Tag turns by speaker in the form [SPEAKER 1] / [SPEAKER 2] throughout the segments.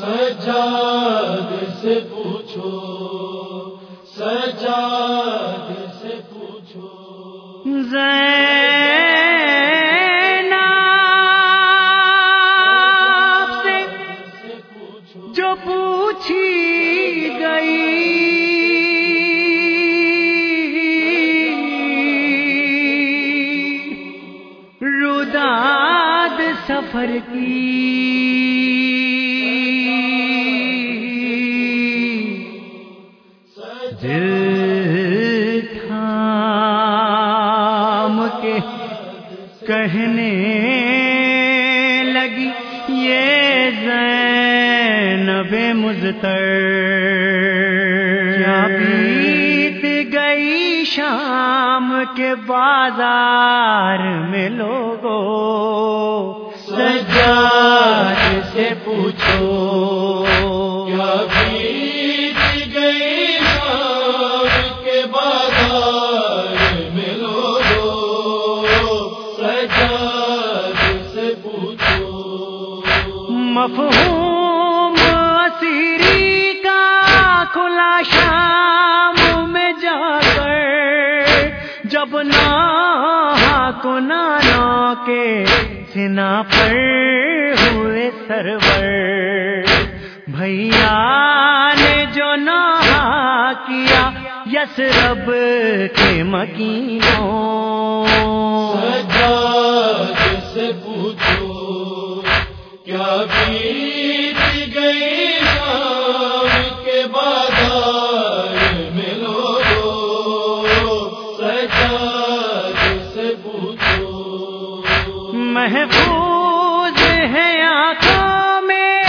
[SPEAKER 1] سجاد سے پوچھو سجاد سے پوچھو۔ سے
[SPEAKER 2] جو پوچھی گئی۔ روداد سفر کی۔ کہنے لگی، یہ زینب مزتر کیا بیت گئی شام کے بازار میں لوگوں
[SPEAKER 1] سجاد سے پوچھو
[SPEAKER 2] مفہوم اسیری کا کھلا شام میں جا کر جب نہ کو نانا کے سنا پر ہوئے سرور۔ بھیا نے جو نہ کیا یس رب کے مکینوں۔
[SPEAKER 1] سجاد کیا بیت گئی شام کے بازار میں لوگو سجاد سے پوچھو۔
[SPEAKER 2] محفوظ ہے آنکھوں میں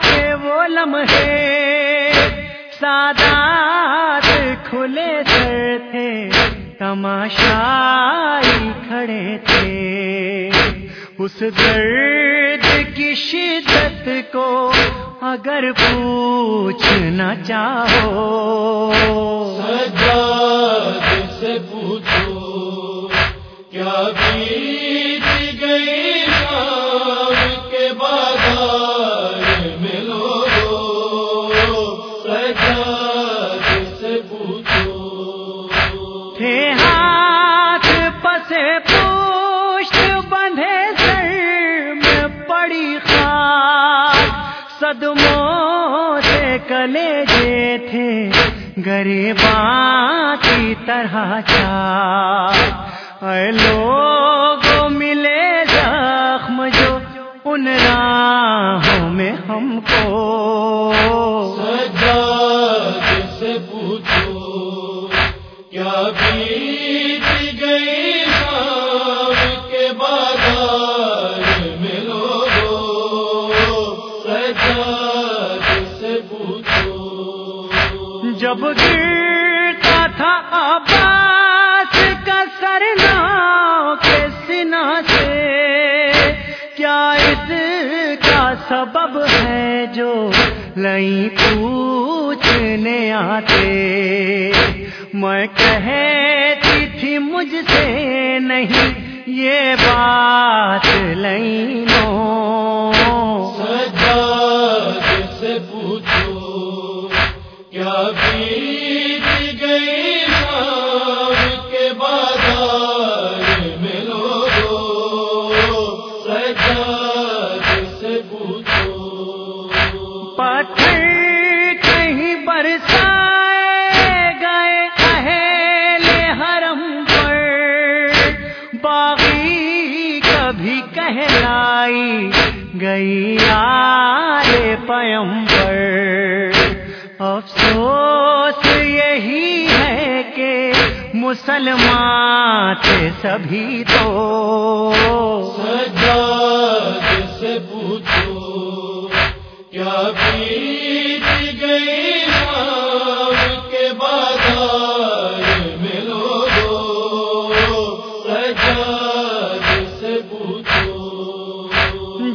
[SPEAKER 2] کے وہ لمحے۔ سادات کھلے سر تھے، تماشائی کھڑے تھے۔ اس درد کی شدت کو اگر پوچھنا چاہو۔
[SPEAKER 1] سجاد سے پوچھو کیا بھی کلیجے
[SPEAKER 2] تھے گریباں کی طرح چار اے لوگوں ملے زخم جو ان راہوں میں ہم کو جب گرتا تھا عباس کا سرنا کے سنا سے، کیا اس کا سبب ہے جو لئی پوچھنے آتے؟ میں کہتی تھی مجھ سے نہیں، یہ بات لئی کبھی کہلائی گئی آل پیم پر افسوس یہی ہے کہ مسلمان تھے سبھی تو
[SPEAKER 1] سجاد سے پوچھو، کیا بیت گئی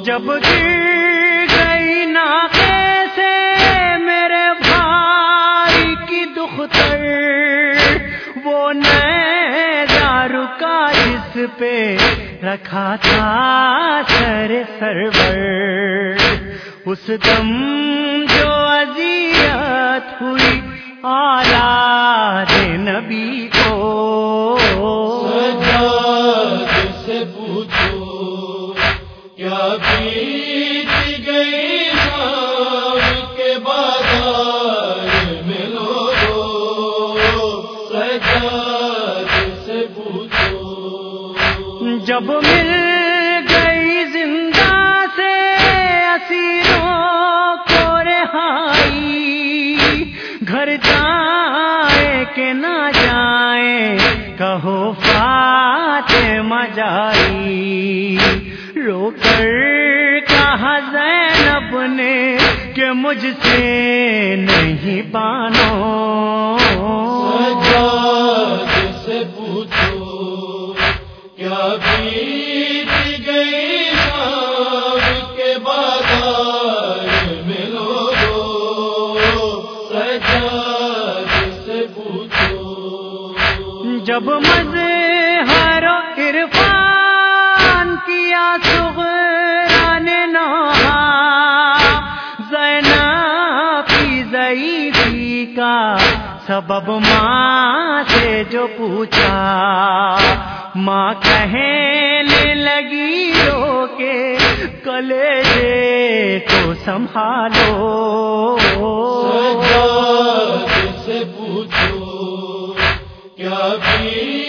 [SPEAKER 2] جب گر گئی ناقے سے میرے بھائی کی دختر، وہ نیزا رکا جس پہ رکھا تھا سر سرور۔ اس دم جو اذیت ہوئی آلات نبی
[SPEAKER 1] سے پوچھو۔
[SPEAKER 2] جب مل گئی زندہ سے اسیروں کو رہائی، گھر جائے کہ نہ جائیں کہو فاطمہ جائی۔ رو کر کہا زینب نے کہ مجھ سے نہیں بانو جب مزے ہر عرفان کیا سغران نوحا زینا کی ضعیفی کا سبب ماں سے جو پوچھا، ماں کہنے لگی، رو کے کلے کو سنبھالو۔
[SPEAKER 1] سجاد